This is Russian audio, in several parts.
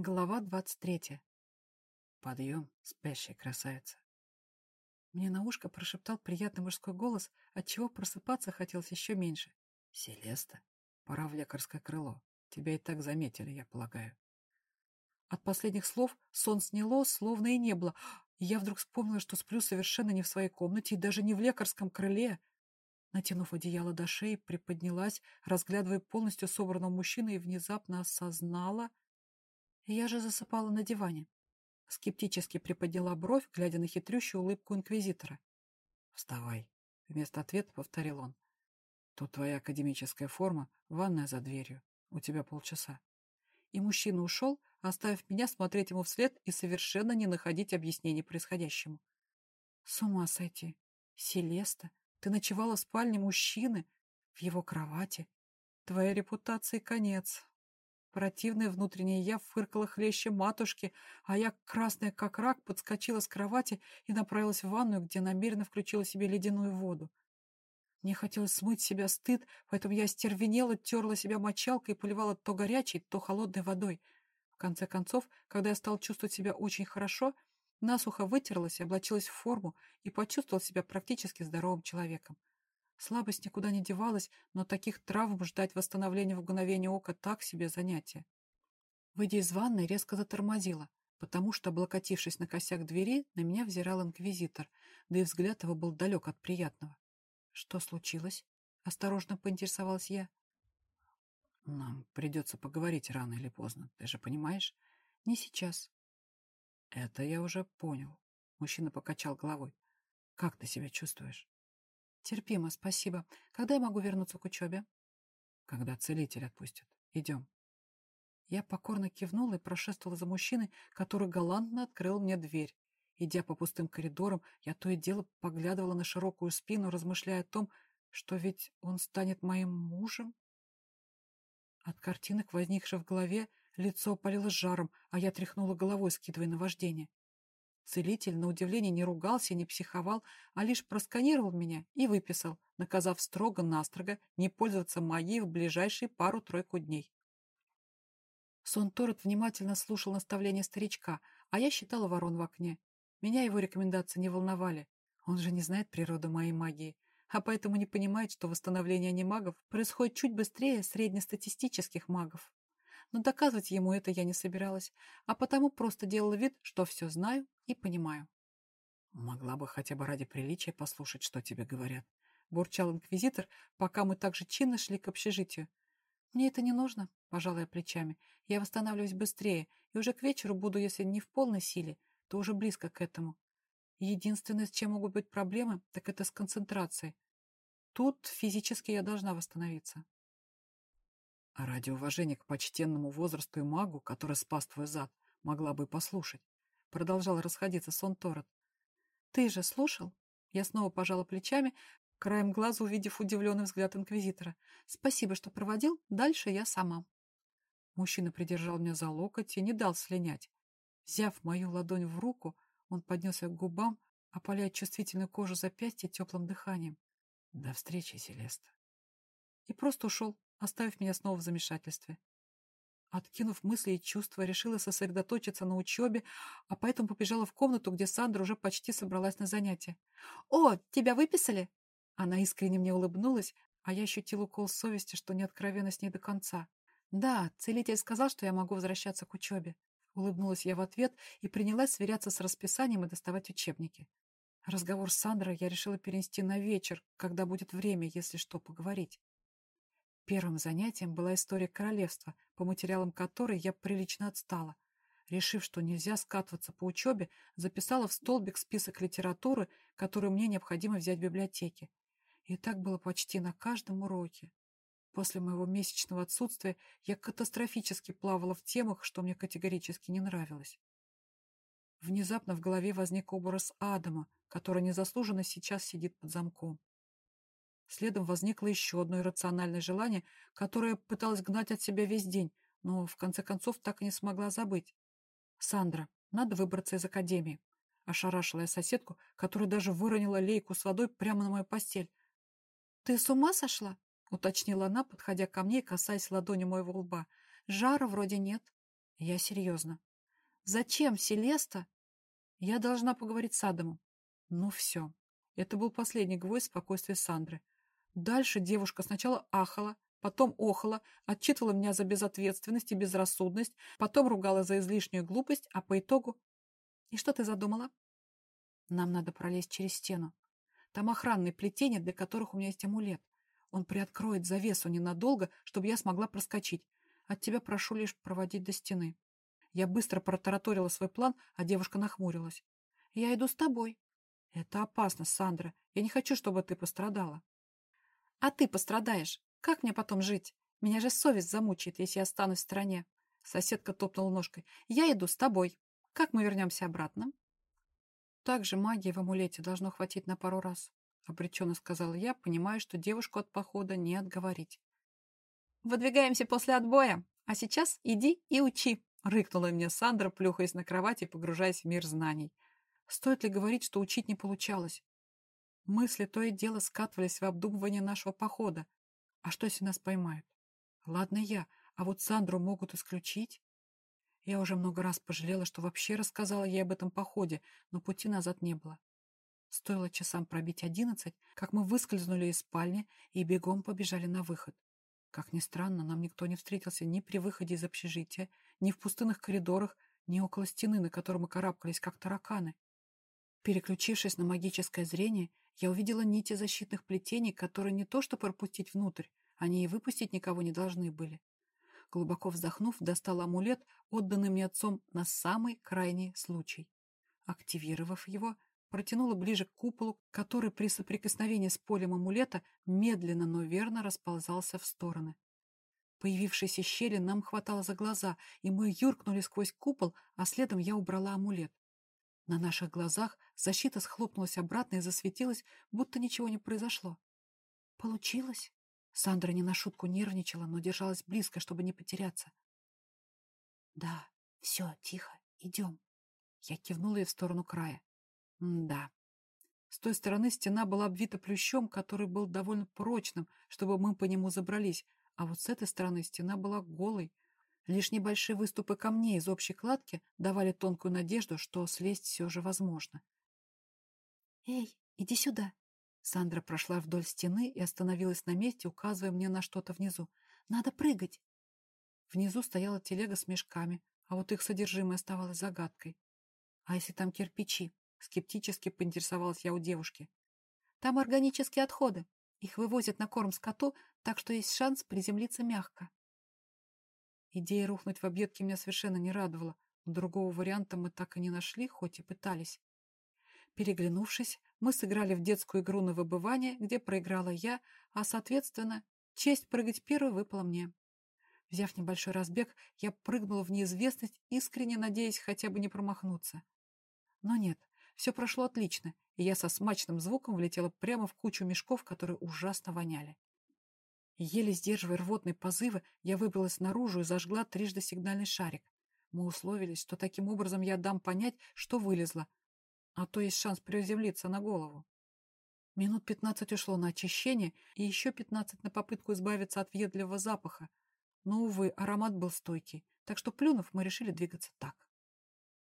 Глава двадцать третья. Подъем, спящая красавица. Мне на ушко прошептал приятный мужской голос, отчего просыпаться хотелось еще меньше. «Селеста, пора в лекарское крыло. Тебя и так заметили, я полагаю». От последних слов сон сняло, словно и не было. я вдруг вспомнила, что сплю совершенно не в своей комнате и даже не в лекарском крыле. Натянув одеяло до шеи, приподнялась, разглядывая полностью собранного мужчину, и внезапно осознала — я же засыпала на диване. Скептически приподняла бровь, глядя на хитрющую улыбку инквизитора. «Вставай», — вместо ответа повторил он. «Тут твоя академическая форма, ванная за дверью. У тебя полчаса». И мужчина ушел, оставив меня смотреть ему вслед и совершенно не находить объяснений происходящему. С ума сойти. Селеста, ты ночевала в спальне мужчины, в его кровати. Твоя репутации конец. Противная внутренняя я фыркала хлеще матушки, а я, красная как рак, подскочила с кровати и направилась в ванную, где намеренно включила себе ледяную воду. Мне хотелось смыть себя стыд, поэтому я стервенела, терла себя мочалкой и поливала то горячей, то холодной водой. В конце концов, когда я стала чувствовать себя очень хорошо, насухо вытерлась, облачилась в форму и почувствовала себя практически здоровым человеком. Слабость никуда не девалась, но таких травм ждать восстановления в мгновение ока так себе занятие. Выйдя из ванной, резко затормозила, потому что, облокотившись на косяк двери, на меня взирал инквизитор, да и взгляд его был далек от приятного. «Что случилось?» — осторожно поинтересовалась я. «Нам придется поговорить рано или поздно, ты же понимаешь?» «Не сейчас». «Это я уже понял», — мужчина покачал головой. «Как ты себя чувствуешь?» Терпимо, спасибо. Когда я могу вернуться к учебе? Когда целитель отпустит. Идем. Я покорно кивнула и прошествовала за мужчиной, который галантно открыл мне дверь. Идя по пустым коридорам, я то и дело поглядывала на широкую спину, размышляя о том, что ведь он станет моим мужем. От картинок, возникших в голове, лицо опалило жаром, а я тряхнула головой, скидывая наваждение. Целитель, на удивление, не ругался, не психовал, а лишь просканировал меня и выписал, наказав строго-настрого не пользоваться магией в ближайшие пару-тройку дней. Сон Торет внимательно слушал наставления старичка, а я считала ворон в окне. Меня его рекомендации не волновали. Он же не знает природу моей магии, а поэтому не понимает, что восстановление анимагов происходит чуть быстрее среднестатистических магов но доказывать ему это я не собиралась, а потому просто делала вид, что все знаю и понимаю. «Могла бы хотя бы ради приличия послушать, что тебе говорят», — бурчал инквизитор, пока мы так же чинно шли к общежитию. «Мне это не нужно», — пожалуй, плечами. «Я восстанавливаюсь быстрее, и уже к вечеру буду, если не в полной силе, то уже близко к этому. Единственное, с чем могут быть проблемы, так это с концентрацией. Тут физически я должна восстановиться». А ради уважения к почтенному возрасту и магу, который спас твой зад, могла бы послушать. Продолжал расходиться сон Торет. Ты же слушал? Я снова пожала плечами, краем глаза увидев удивленный взгляд инквизитора. Спасибо, что проводил, дальше я сама. Мужчина придержал меня за локоть и не дал слинять. Взяв мою ладонь в руку, он поднесся к губам, опаляя чувствительную кожу запястья теплым дыханием. До встречи, Селеста. И просто ушел, оставив меня снова в замешательстве. Откинув мысли и чувства, решила сосредоточиться на учебе, а поэтому побежала в комнату, где Сандра уже почти собралась на занятия. «О, тебя выписали?» Она искренне мне улыбнулась, а я ощутила укол совести, что не откровенно с ней до конца. «Да, целитель сказал, что я могу возвращаться к учебе». Улыбнулась я в ответ и принялась сверяться с расписанием и доставать учебники. Разговор с Сандрой я решила перенести на вечер, когда будет время, если что, поговорить. Первым занятием была история королевства, по материалам которой я прилично отстала. Решив, что нельзя скатываться по учебе, записала в столбик список литературы, которую мне необходимо взять в библиотеке. И так было почти на каждом уроке. После моего месячного отсутствия я катастрофически плавала в темах, что мне категорически не нравилось. Внезапно в голове возник образ Адама, который незаслуженно сейчас сидит под замком. Следом возникло еще одно иррациональное желание, которое пыталась гнать от себя весь день, но в конце концов так и не смогла забыть. «Сандра, надо выбраться из академии», — ошарашила я соседку, которая даже выронила лейку с водой прямо на мою постель. «Ты с ума сошла?» — уточнила она, подходя ко мне и касаясь ладонью моего лба. «Жара вроде нет». Я серьезно. Зачем Селеста? Я должна поговорить с Адамом. Ну все. Это был последний гвоздь спокойствия Сандры. Дальше девушка сначала ахала, потом охала, отчитывала меня за безответственность и безрассудность, потом ругала за излишнюю глупость, а по итогу... И что ты задумала? Нам надо пролезть через стену. Там охранные плетения, для которых у меня есть амулет. Он приоткроет завесу ненадолго, чтобы я смогла проскочить. От тебя прошу лишь проводить до стены. Я быстро протараторила свой план, а девушка нахмурилась. Я иду с тобой. Это опасно, Сандра. Я не хочу, чтобы ты пострадала. А ты пострадаешь. Как мне потом жить? Меня же совесть замучает, если я останусь в стороне. Соседка топнула ножкой. Я иду с тобой. Как мы вернемся обратно? Также магии в амулете должно хватить на пару раз. Обреченно сказала я, понимая, что девушку от похода не отговорить. «Выдвигаемся после отбоя, а сейчас иди и учи», — рыкнула мне Сандра, плюхаясь на кровать и погружаясь в мир знаний. Стоит ли говорить, что учить не получалось? Мысли то и дело скатывались в обдумывание нашего похода. А что, если нас поймают? Ладно я, а вот Сандру могут исключить? Я уже много раз пожалела, что вообще рассказала ей об этом походе, но пути назад не было. Стоило часам пробить одиннадцать, как мы выскользнули из спальни и бегом побежали на выход. Как ни странно, нам никто не встретился ни при выходе из общежития, ни в пустынных коридорах, ни около стены, на которой мы карабкались, как тараканы. Переключившись на магическое зрение, я увидела нити защитных плетений, которые не то что пропустить внутрь, они и выпустить никого не должны были. Глубоко вздохнув, достала амулет, отданный мне отцом на самый крайний случай. Активировав его, протянула ближе к куполу, который при соприкосновении с полем амулета медленно, но верно расползался в стороны. Появившейся щели нам хватало за глаза, и мы юркнули сквозь купол, а следом я убрала амулет. На наших глазах защита схлопнулась обратно и засветилась, будто ничего не произошло. Получилось. Сандра не на шутку нервничала, но держалась близко, чтобы не потеряться. Да, все, тихо, идем. Я кивнула ей в сторону края. М да. С той стороны стена была обвита плющом, который был довольно прочным, чтобы мы по нему забрались, а вот с этой стороны стена была голой, Лишь небольшие выступы камней из общей кладки давали тонкую надежду, что слезть все же возможно. «Эй, иди сюда!» Сандра прошла вдоль стены и остановилась на месте, указывая мне на что-то внизу. «Надо прыгать!» Внизу стояла телега с мешками, а вот их содержимое оставалось загадкой. «А если там кирпичи?» — скептически поинтересовалась я у девушки. «Там органические отходы. Их вывозят на корм скоту, так что есть шанс приземлиться мягко». Идея рухнуть в объедки меня совершенно не радовала. Другого варианта мы так и не нашли, хоть и пытались. Переглянувшись, мы сыграли в детскую игру на выбывание, где проиграла я, а, соответственно, честь прыгать первой выпала мне. Взяв небольшой разбег, я прыгнула в неизвестность, искренне надеясь хотя бы не промахнуться. Но нет, все прошло отлично, и я со смачным звуком влетела прямо в кучу мешков, которые ужасно воняли. Еле сдерживая рвотные позывы, я выбралась наружу и зажгла трижды сигнальный шарик. Мы условились, что таким образом я дам понять, что вылезла, а то есть шанс приземлиться на голову. Минут пятнадцать ушло на очищение и еще пятнадцать на попытку избавиться от въедливого запаха. Но, увы, аромат был стойкий, так что, плюнув, мы решили двигаться так.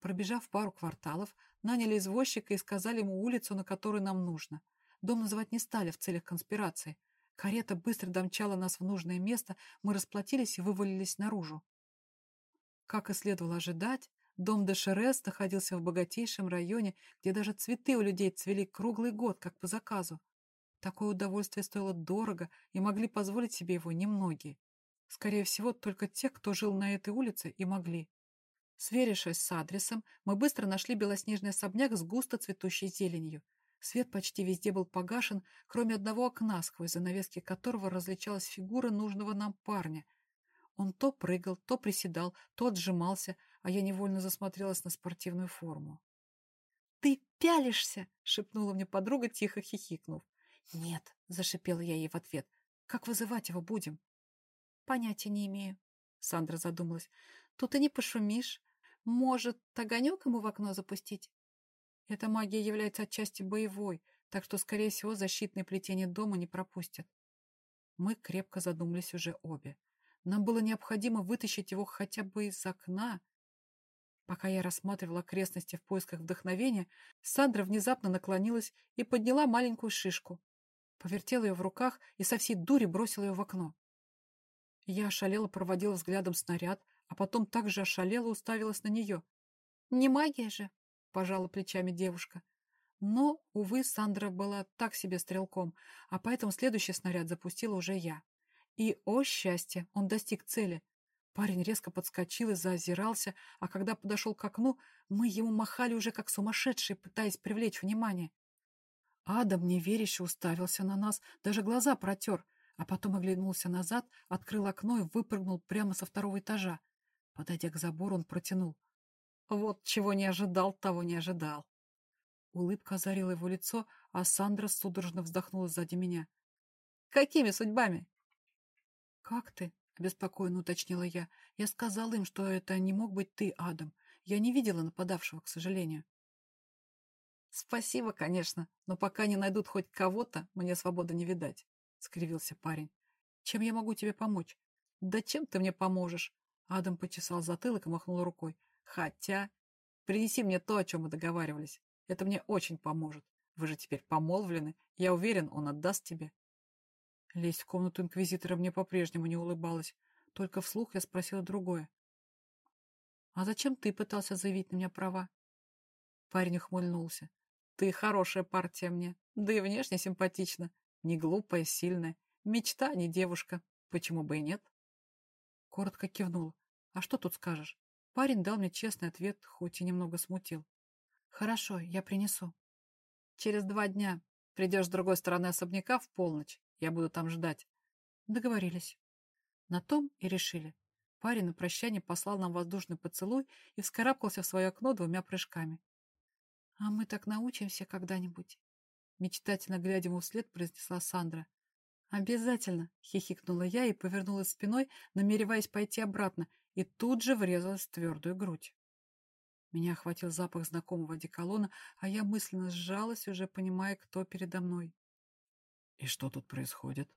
Пробежав пару кварталов, наняли извозчика и сказали ему улицу, на которую нам нужно. Дом называть не стали в целях конспирации, Карета быстро домчала нас в нужное место, мы расплатились и вывалились наружу. Как и следовало ожидать, дом де Шерес находился в богатейшем районе, где даже цветы у людей цвели круглый год, как по заказу. Такое удовольствие стоило дорого, и могли позволить себе его немногие. Скорее всего, только те, кто жил на этой улице, и могли. Сверившись с адресом, мы быстро нашли белоснежный особняк с густо цветущей зеленью. Свет почти везде был погашен, кроме одного окна, сквозь занавески которого различалась фигура нужного нам парня. Он то прыгал, то приседал, то отжимался, а я невольно засмотрелась на спортивную форму. «Ты пялишься!» — шепнула мне подруга, тихо хихикнув. «Нет», — зашипела я ей в ответ. «Как вызывать его будем?» «Понятия не имею», — Сандра задумалась. «Тут и не пошумишь. Может, огонек ему в окно запустить?» Эта магия является отчасти боевой, так что, скорее всего, защитные плетения дома не пропустят. Мы крепко задумались уже обе. Нам было необходимо вытащить его хотя бы из окна. Пока я рассматривала окрестности в поисках вдохновения, Сандра внезапно наклонилась и подняла маленькую шишку. Повертела ее в руках и со всей дури бросила ее в окно. Я ошалела, проводила взглядом снаряд, а потом также ошалела уставилась на нее. «Не магия же!» — пожала плечами девушка. Но, увы, Сандра была так себе стрелком, а поэтому следующий снаряд запустила уже я. И, о счастье, он достиг цели. Парень резко подскочил и заозирался, а когда подошел к окну, мы ему махали уже как сумасшедшие, пытаясь привлечь внимание. Адам неверяще уставился на нас, даже глаза протер, а потом оглянулся назад, открыл окно и выпрыгнул прямо со второго этажа. Подойдя к забору, он протянул. Вот чего не ожидал, того не ожидал. Улыбка озарила его лицо, а Сандра судорожно вздохнула сзади меня. «Какими судьбами?» «Как ты?» — обеспокоенно уточнила я. «Я сказала им, что это не мог быть ты, Адам. Я не видела нападавшего, к сожалению». «Спасибо, конечно, но пока не найдут хоть кого-то, мне свободы не видать», — скривился парень. «Чем я могу тебе помочь?» «Да чем ты мне поможешь?» Адам почесал затылок и махнул рукой. «Хотя... Принеси мне то, о чем мы договаривались. Это мне очень поможет. Вы же теперь помолвлены. Я уверен, он отдаст тебе». Лезть в комнату инквизитора мне по-прежнему не улыбалась. Только вслух я спросила другое. «А зачем ты пытался заявить на меня права?» Парень ухмыльнулся. «Ты хорошая партия мне, да и внешне симпатична. Не глупая, сильная. Мечта, а не девушка. Почему бы и нет?» Коротко кивнул. «А что тут скажешь?» Парень дал мне честный ответ, хоть и немного смутил. «Хорошо, я принесу». «Через два дня. Придешь с другой стороны особняка в полночь. Я буду там ждать». Договорились. На том и решили. Парень на прощание послал нам воздушный поцелуй и вскарабкался в свое окно двумя прыжками. «А мы так научимся когда-нибудь?» Мечтательно глядя ему вслед, произнесла Сандра. «Обязательно!» — хихикнула я и повернулась спиной, намереваясь пойти обратно, и тут же врезалась в твердую грудь. Меня охватил запах знакомого одеколона, а я мысленно сжалась, уже понимая, кто передо мной. «И что тут происходит?»